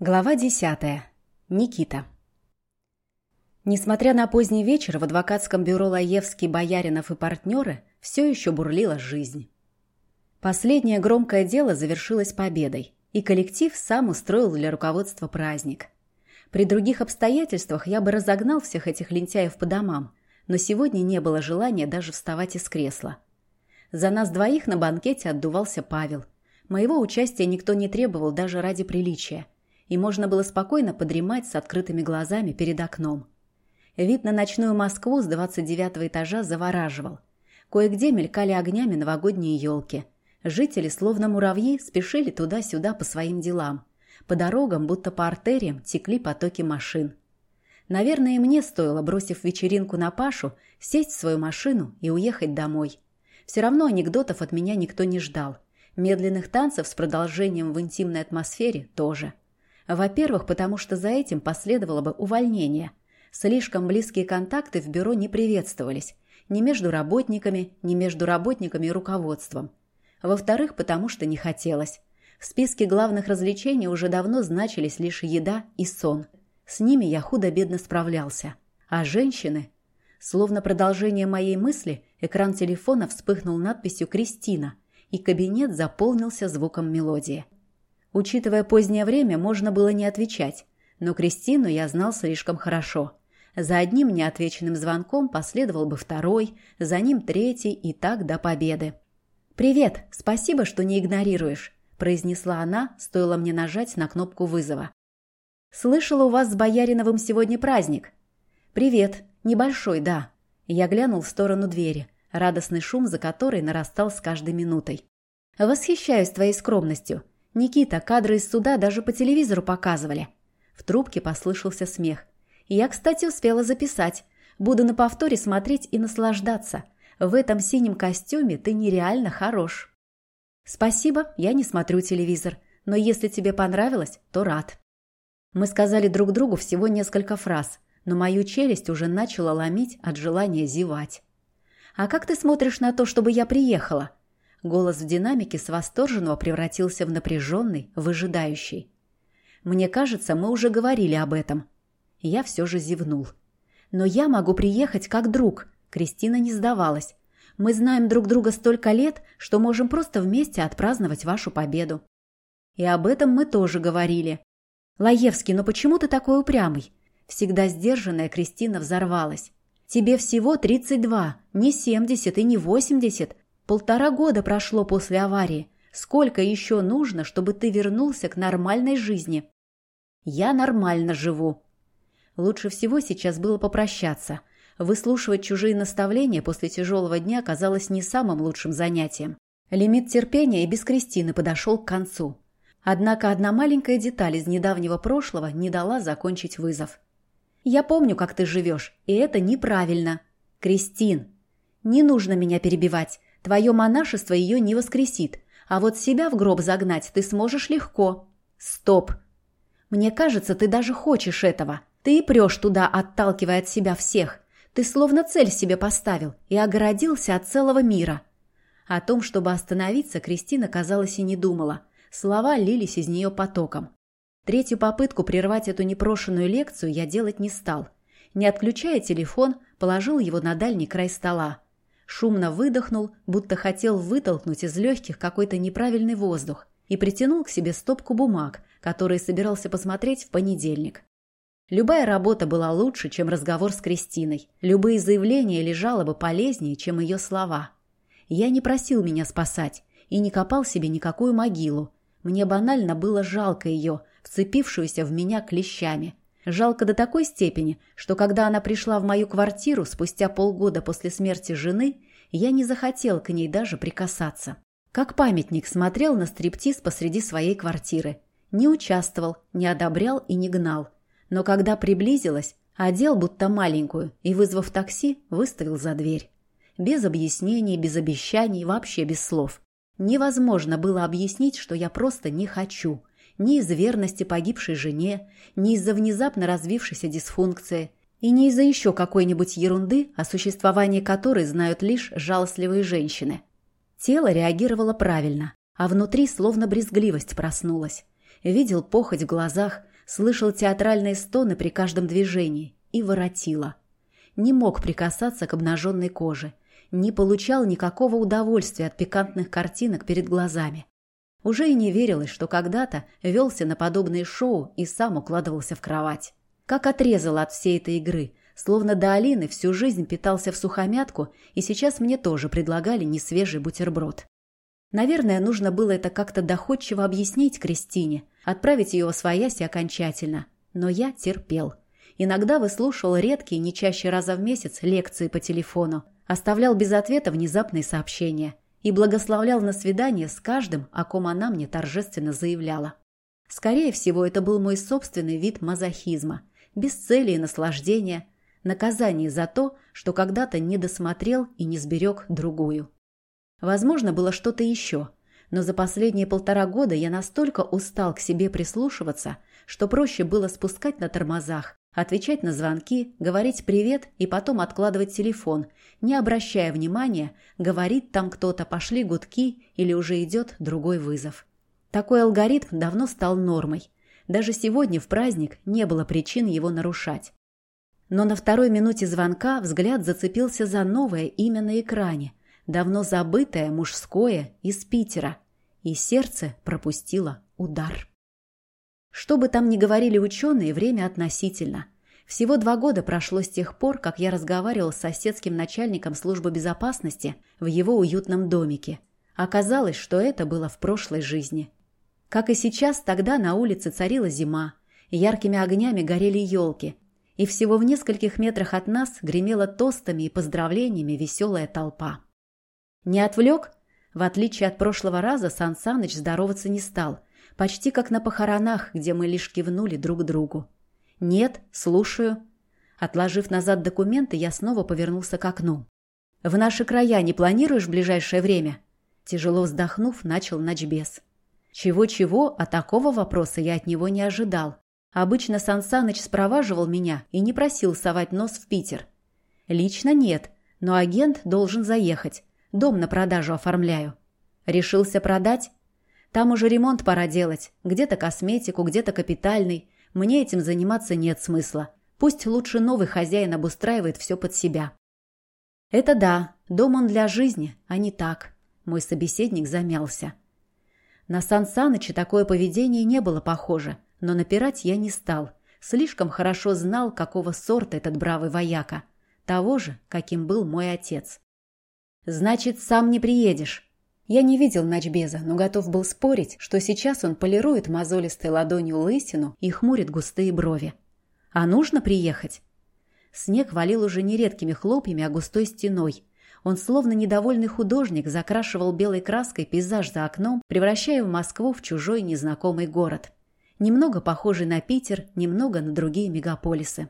Глава десятая. Никита. Несмотря на поздний вечер, в адвокатском бюро Лаевский, Бояринов и партнеры все еще бурлила жизнь. Последнее громкое дело завершилось победой, и коллектив сам устроил для руководства праздник. При других обстоятельствах я бы разогнал всех этих лентяев по домам, но сегодня не было желания даже вставать из кресла. За нас двоих на банкете отдувался Павел. Моего участия никто не требовал даже ради приличия – и можно было спокойно подремать с открытыми глазами перед окном. Вид на ночную Москву с 29 этажа завораживал. Кое-где мелькали огнями новогодние елки. Жители, словно муравьи, спешили туда-сюда по своим делам. По дорогам, будто по артериям, текли потоки машин. Наверное, мне стоило, бросив вечеринку на Пашу, сесть в свою машину и уехать домой. Все равно анекдотов от меня никто не ждал. Медленных танцев с продолжением в интимной атмосфере тоже. Во-первых, потому что за этим последовало бы увольнение. Слишком близкие контакты в бюро не приветствовались. Ни между работниками, ни между работниками и руководством. Во-вторых, потому что не хотелось. В списке главных развлечений уже давно значились лишь еда и сон. С ними я худо-бедно справлялся. А женщины... Словно продолжение моей мысли, экран телефона вспыхнул надписью «Кристина», и кабинет заполнился звуком мелодии. Учитывая позднее время, можно было не отвечать, но Кристину я знал слишком хорошо. За одним неотвеченным звонком последовал бы второй, за ним третий и так до победы. «Привет, спасибо, что не игнорируешь», – произнесла она, стоило мне нажать на кнопку вызова. «Слышала, у вас с Бояриновым сегодня праздник». «Привет, небольшой, да». Я глянул в сторону двери, радостный шум за которой нарастал с каждой минутой. «Восхищаюсь твоей скромностью. «Никита, кадры из суда даже по телевизору показывали». В трубке послышался смех. «Я, кстати, успела записать. Буду на повторе смотреть и наслаждаться. В этом синем костюме ты нереально хорош». «Спасибо, я не смотрю телевизор. Но если тебе понравилось, то рад». Мы сказали друг другу всего несколько фраз, но мою челюсть уже начала ломить от желания зевать. «А как ты смотришь на то, чтобы я приехала?» Голос в динамике с восторженного превратился в напряженный, выжидающий. «Мне кажется, мы уже говорили об этом». Я все же зевнул. «Но я могу приехать как друг», — Кристина не сдавалась. «Мы знаем друг друга столько лет, что можем просто вместе отпраздновать вашу победу». И об этом мы тоже говорили. «Лаевский, но почему ты такой упрямый?» Всегда сдержанная Кристина взорвалась. «Тебе всего 32, не 70 и не 80, Полтора года прошло после аварии. Сколько еще нужно, чтобы ты вернулся к нормальной жизни? Я нормально живу. Лучше всего сейчас было попрощаться. Выслушивать чужие наставления после тяжелого дня казалось не самым лучшим занятием. Лимит терпения и без Кристины подошел к концу. Однако одна маленькая деталь из недавнего прошлого не дала закончить вызов. «Я помню, как ты живешь, и это неправильно. Кристин, не нужно меня перебивать. Твое монашество ее не воскресит, а вот себя в гроб загнать ты сможешь легко. Стоп! Мне кажется, ты даже хочешь этого. Ты и прешь туда, отталкивая от себя всех. Ты словно цель себе поставил и огородился от целого мира. О том, чтобы остановиться, Кристина, казалось, и не думала. Слова лились из нее потоком. Третью попытку прервать эту непрошенную лекцию я делать не стал. Не отключая телефон, положил его на дальний край стола. Шумно выдохнул, будто хотел вытолкнуть из легких какой-то неправильный воздух, и притянул к себе стопку бумаг, которые собирался посмотреть в понедельник. Любая работа была лучше, чем разговор с Кристиной. Любые заявления лежало бы полезнее, чем ее слова. Я не просил меня спасать и не копал себе никакую могилу. Мне банально было жалко ее, вцепившуюся в меня клещами – Жалко до такой степени, что когда она пришла в мою квартиру спустя полгода после смерти жены, я не захотел к ней даже прикасаться. Как памятник смотрел на стриптиз посреди своей квартиры. Не участвовал, не одобрял и не гнал. Но когда приблизилась, одел будто маленькую и, вызвав такси, выставил за дверь. Без объяснений, без обещаний, вообще без слов. Невозможно было объяснить, что я просто не хочу – ни из верности погибшей жене, ни из-за внезапно развившейся дисфункции, и не из-за еще какой-нибудь ерунды, о существовании которой знают лишь жалостливые женщины. Тело реагировало правильно, а внутри словно брезгливость проснулась. видел похоть в глазах, слышал театральные стоны при каждом движении и воротило. Не мог прикасаться к обнаженной коже, не получал никакого удовольствия от пикантных картинок перед глазами. Уже и не верилось, что когда-то велся на подобные шоу и сам укладывался в кровать. Как отрезал от всей этой игры, словно до Алины всю жизнь питался в сухомятку, и сейчас мне тоже предлагали несвежий бутерброд. Наверное, нужно было это как-то доходчиво объяснить Кристине, отправить ее во своясь окончательно. Но я терпел. Иногда выслушивал редкие, не чаще раза в месяц, лекции по телефону, оставлял без ответа внезапные сообщения и благословлял на свидание с каждым, о ком она мне торжественно заявляла. Скорее всего, это был мой собственный вид мазохизма, без цели и наслаждения, наказание за то, что когда-то не досмотрел и не сберег другую. Возможно, было что-то еще, но за последние полтора года я настолько устал к себе прислушиваться, что проще было спускать на тормозах, отвечать на звонки, говорить «привет» и потом откладывать телефон, не обращая внимания, говорит там кто-то, пошли гудки или уже идет другой вызов. Такой алгоритм давно стал нормой. Даже сегодня в праздник не было причин его нарушать. Но на второй минуте звонка взгляд зацепился за новое имя на экране, давно забытое мужское из Питера, и сердце пропустило удар. Что бы там ни говорили ученые, время относительно. Всего два года прошло с тех пор, как я разговаривал с соседским начальником службы безопасности в его уютном домике. Оказалось, что это было в прошлой жизни. Как и сейчас, тогда на улице царила зима, яркими огнями горели елки, и всего в нескольких метрах от нас гремела тостами и поздравлениями веселая толпа. Не отвлек? В отличие от прошлого раза, Сан Саныч здороваться не стал, почти как на похоронах, где мы лишь кивнули друг другу. «Нет, слушаю». Отложив назад документы, я снова повернулся к окну. «В наши края не планируешь ближайшее время?» Тяжело вздохнув, начал Ночбес. Чего-чего, а такого вопроса я от него не ожидал. Обычно Сан Саныч спроваживал меня и не просил совать нос в Питер. Лично нет, но агент должен заехать. Дом на продажу оформляю. Решился продать? Там уже ремонт пора делать. Где-то косметику, где-то капитальный. Мне этим заниматься нет смысла. Пусть лучше новый хозяин обустраивает все под себя. Это да, дом он для жизни, а не так. Мой собеседник замялся. На Сан Саныча такое поведение не было похоже, но напирать я не стал. Слишком хорошо знал, какого сорта этот бравый вояка. Того же, каким был мой отец. «Значит, сам не приедешь?» Я не видел Ночбеза, но готов был спорить, что сейчас он полирует мозолистой ладонью лысину и хмурит густые брови. «А нужно приехать?» Снег валил уже не редкими хлопьями, а густой стеной. Он, словно недовольный художник, закрашивал белой краской пейзаж за окном, превращая в Москву в чужой незнакомый город. Немного похожий на Питер, немного на другие мегаполисы.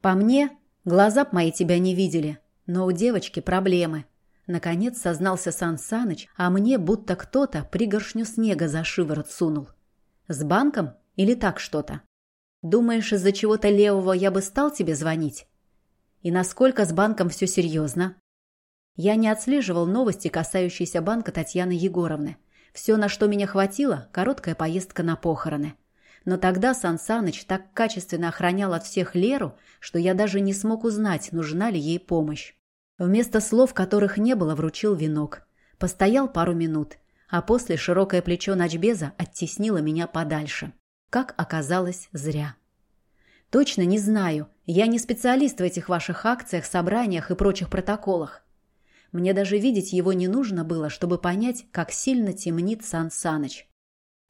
«По мне, глаза б мои тебя не видели», но у девочки проблемы. Наконец сознался Сан Саныч, а мне будто кто-то пригоршню снега за шиворот сунул. С банком или так что-то? Думаешь, из-за чего-то левого я бы стал тебе звонить? И насколько с банком все серьезно? Я не отслеживал новости, касающиеся банка Татьяны Егоровны. Все, на что меня хватило, короткая поездка на похороны. Но тогда Сан Саныч так качественно охранял от всех Леру, что я даже не смог узнать, нужна ли ей помощь. Вместо слов, которых не было, вручил венок. Постоял пару минут, а после широкое плечо ночбеза оттеснило меня подальше. Как оказалось, зря. Точно не знаю. Я не специалист в этих ваших акциях, собраниях и прочих протоколах. Мне даже видеть его не нужно было, чтобы понять, как сильно темнит Сан Саныч.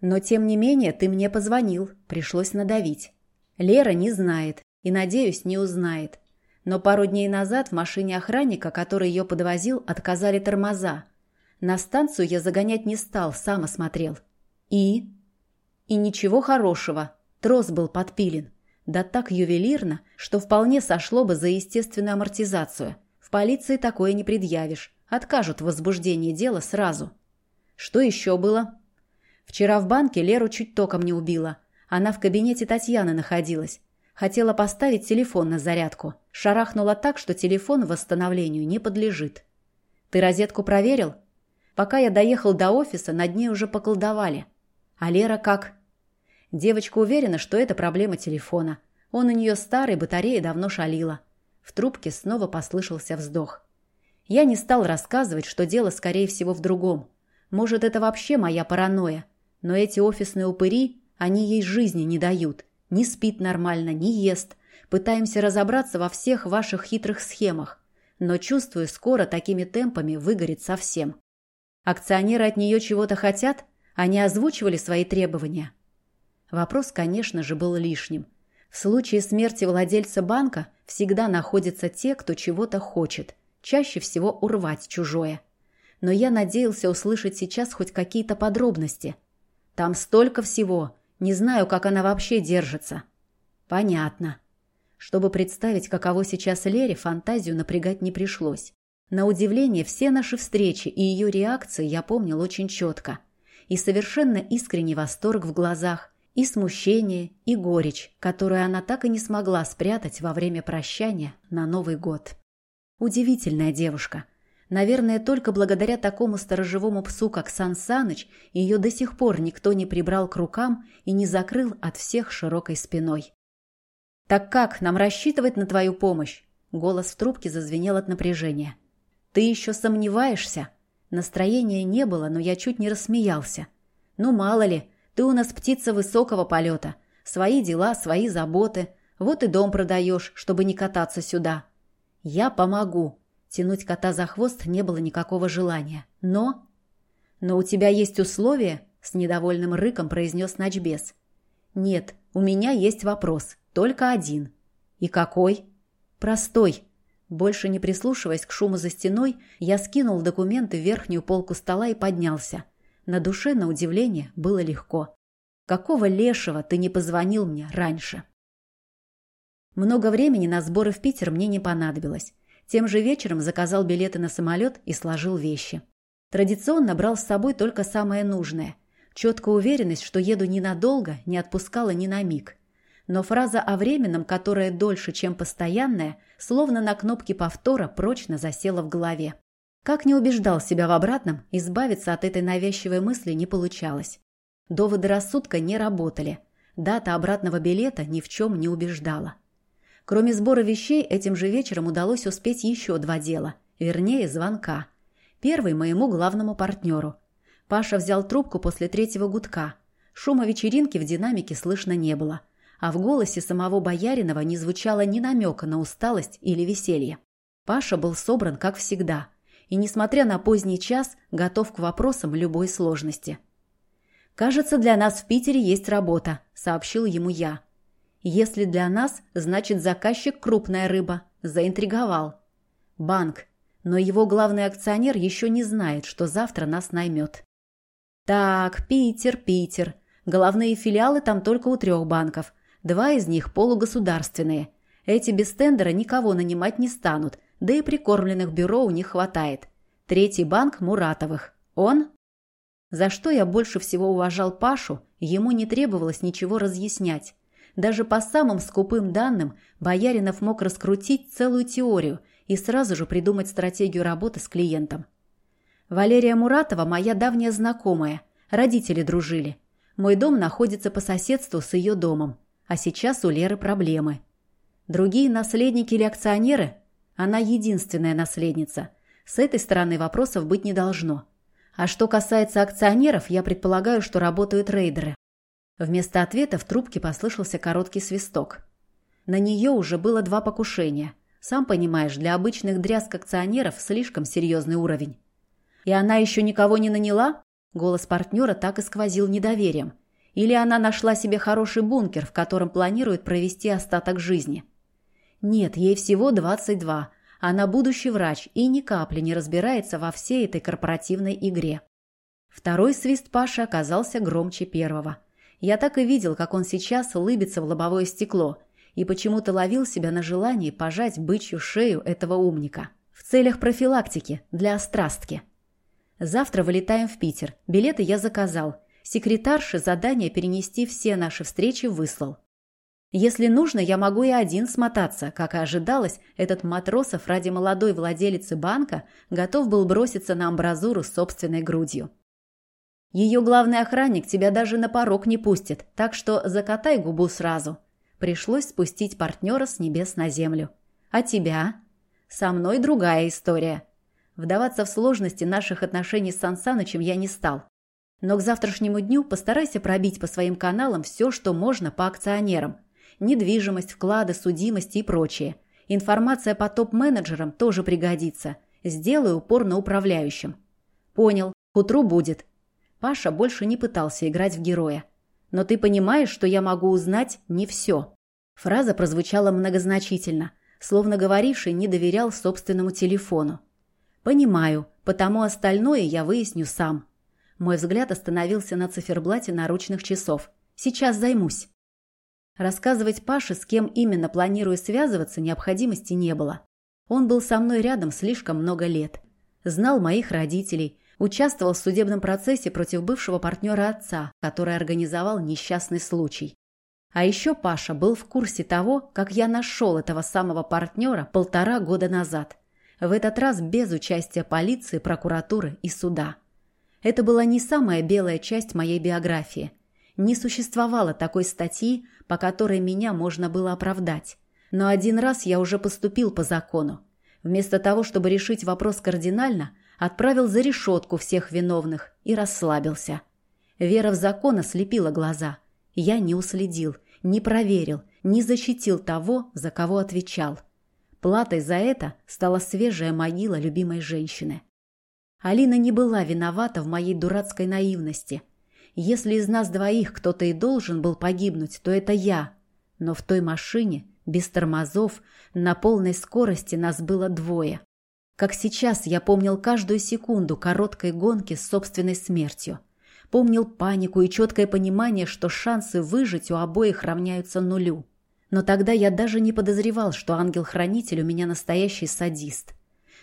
Но, тем не менее, ты мне позвонил. Пришлось надавить. Лера не знает и, надеюсь, не узнает. Но пару дней назад в машине охранника, который ее подвозил, отказали тормоза. На станцию я загонять не стал, сам осмотрел. И? И ничего хорошего. Трос был подпилен. Да так ювелирно, что вполне сошло бы за естественную амортизацию. В полиции такое не предъявишь. Откажут в возбуждении дела сразу. Что еще было? Вчера в банке Леру чуть током не убила. Она в кабинете Татьяны находилась. Хотела поставить телефон на зарядку. Шарахнула так, что телефон восстановлению не подлежит. «Ты розетку проверил?» Пока я доехал до офиса, над ней уже поколдовали. А Лера как? Девочка уверена, что это проблема телефона. Он у нее старый, батарея давно шалила. В трубке снова послышался вздох. Я не стал рассказывать, что дело, скорее всего, в другом. Может, это вообще моя паранойя. Но эти офисные упыри, они ей жизни не дают. Не спит нормально, не ест. Пытаемся разобраться во всех ваших хитрых схемах. Но чувствую, скоро такими темпами выгорит совсем. Акционеры от нее чего-то хотят? Они озвучивали свои требования? Вопрос, конечно же, был лишним. В случае смерти владельца банка всегда находятся те, кто чего-то хочет, чаще всего урвать чужое. Но я надеялся услышать сейчас хоть какие-то подробности. Там столько всего, не знаю, как она вообще держится. Понятно. Чтобы представить, каково сейчас Лере, фантазию напрягать не пришлось. На удивление, все наши встречи и ее реакции я помнил очень четко. И совершенно искренний восторг в глазах, и смущение, и горечь, которую она так и не смогла спрятать во время прощания на Новый год. Удивительная девушка. Наверное, только благодаря такому сторожевому псу, как Сан Саныч, ее до сих пор никто не прибрал к рукам и не закрыл от всех широкой спиной. «Так как нам рассчитывать на твою помощь?» Голос в трубке зазвенел от напряжения. «Ты еще сомневаешься?» Настроения не было, но я чуть не рассмеялся. «Ну, мало ли, ты у нас птица высокого полета. Свои дела, свои заботы. Вот и дом продаешь, чтобы не кататься сюда. Я помогу. Тянуть кота за хвост не было никакого желания. Но... Но у тебя есть условия? С недовольным рыком произнес Ночбес. Нет, у меня есть вопрос. Только один. И какой? Простой. Больше не прислушиваясь к шуму за стеной, я скинул документы в верхнюю полку стола и поднялся. На душе, на удивление, было легко. «Какого лешего ты не позвонил мне раньше?» Много времени на сборы в Питер мне не понадобилось. Тем же вечером заказал билеты на самолет и сложил вещи. Традиционно брал с собой только самое нужное. Четкая уверенность, что еду ненадолго, не отпускала ни на миг. Но фраза о временном, которая дольше, чем постоянная, словно на кнопке повтора прочно засела в голове. Как не убеждал себя в обратном, избавиться от этой навязчивой мысли не получалось. Доводы рассудка не работали. Дата обратного билета ни в чем не убеждала. Кроме сбора вещей, этим же вечером удалось успеть еще два дела. Вернее, звонка. Первый моему главному партнеру. Паша взял трубку после третьего гудка. Шума вечеринки в динамике слышно не было. А в голосе самого Бояринова не звучало ни намека на усталость или веселье. Паша был собран, как всегда – и, несмотря на поздний час, готов к вопросам любой сложности. «Кажется, для нас в Питере есть работа», – сообщил ему я. «Если для нас, значит заказчик крупная рыба», – заинтриговал. «Банк, но его главный акционер еще не знает, что завтра нас наймет». «Так, Питер, Питер. Головные филиалы там только у трех банков. Два из них полугосударственные. Эти без тендера никого нанимать не станут, да и прикормленных бюро у них хватает. Третий банк Муратовых. Он? За что я больше всего уважал Пашу, ему не требовалось ничего разъяснять. Даже по самым скупым данным Бояринов мог раскрутить целую теорию и сразу же придумать стратегию работы с клиентом. Валерия Муратова – моя давняя знакомая. Родители дружили. Мой дом находится по соседству с ее домом. А сейчас у Леры проблемы. Другие наследники или акционеры она единственная наследница. С этой стороны вопросов быть не должно. А что касается акционеров, я предполагаю, что работают рейдеры. Вместо ответа в трубке послышался короткий свисток. На нее уже было два покушения. Сам понимаешь, для обычных дрязг акционеров слишком серьезный уровень. И она еще никого не наняла? Голос партнера так и сквозил недоверием. Или она нашла себе хороший бункер, в котором планирует провести остаток жизни? Нет, ей всего 22. Она будущий врач и ни капли не разбирается во всей этой корпоративной игре. Второй свист Паши оказался громче первого. Я так и видел, как он сейчас улыбится в лобовое стекло и почему-то ловил себя на желании пожать бычью шею этого умника. В целях профилактики, для острастки. Завтра вылетаем в Питер. Билеты я заказал. Секретарше задание перенести все наши встречи выслал. Если нужно, я могу и один смотаться. Как и ожидалось, этот Матросов ради молодой владелицы банка готов был броситься на амбразуру собственной грудью. Ее главный охранник тебя даже на порог не пустит, так что закатай губу сразу. Пришлось спустить партнера с небес на землю. А тебя? Со мной другая история. Вдаваться в сложности наших отношений с Сансанычем я не стал. Но к завтрашнему дню постарайся пробить по своим каналам все, что можно по акционерам. Недвижимость, вклады, судимости и прочее. Информация по топ-менеджерам тоже пригодится. Сделай упор на управляющем. Понял. К утру будет. Паша больше не пытался играть в героя. Но ты понимаешь, что я могу узнать не все. Фраза прозвучала многозначительно – словно говоривший не доверял собственному телефону. «Понимаю, потому остальное я выясню сам». Мой взгляд остановился на циферблате наручных часов. «Сейчас займусь». Рассказывать Паше, с кем именно планирую связываться, необходимости не было. Он был со мной рядом слишком много лет. Знал моих родителей, участвовал в судебном процессе против бывшего партнера отца, который организовал несчастный случай. А еще Паша был в курсе того, как я нашел этого самого партнера полтора года назад. В этот раз без участия полиции, прокуратуры и суда. Это была не самая белая часть моей биографии. Не существовало такой статьи, по которой меня можно было оправдать. Но один раз я уже поступил по закону. Вместо того, чтобы решить вопрос кардинально, отправил за решетку всех виновных и расслабился. Вера в закон ослепила глаза. Я не уследил, не проверил, не защитил того, за кого отвечал. Платой за это стала свежая могила любимой женщины. Алина не была виновата в моей дурацкой наивности. Если из нас двоих кто-то и должен был погибнуть, то это я. Но в той машине, без тормозов, на полной скорости нас было двое. Как сейчас я помнил каждую секунду короткой гонки с собственной смертью – Помнил панику и четкое понимание, что шансы выжить у обоих равняются нулю. Но тогда я даже не подозревал, что ангел-хранитель у меня настоящий садист.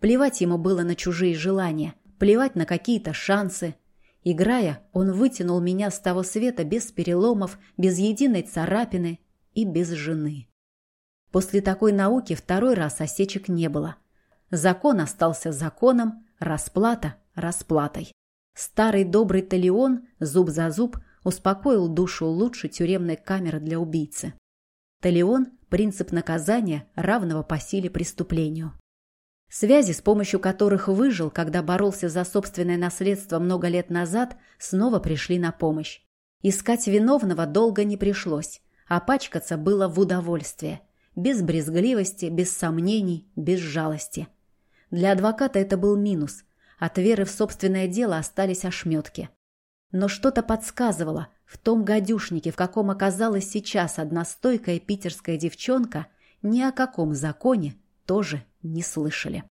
Плевать ему было на чужие желания, плевать на какие-то шансы. Играя, он вытянул меня с того света без переломов, без единой царапины и без жены. После такой науки второй раз осечек не было. Закон остался законом, расплата – расплатой. Старый добрый Талион, зуб за зуб, успокоил душу лучше тюремной камеры для убийцы. Талион – принцип наказания, равного по силе преступлению. Связи, с помощью которых выжил, когда боролся за собственное наследство много лет назад, снова пришли на помощь. Искать виновного долго не пришлось, а пачкаться было в удовольствие. Без брезгливости, без сомнений, без жалости. Для адвоката это был минус – от веры в собственное дело остались ошметки. Но что-то подсказывало, в том гадюшнике, в каком оказалась сейчас одна стойкая питерская девчонка, ни о каком законе тоже не слышали.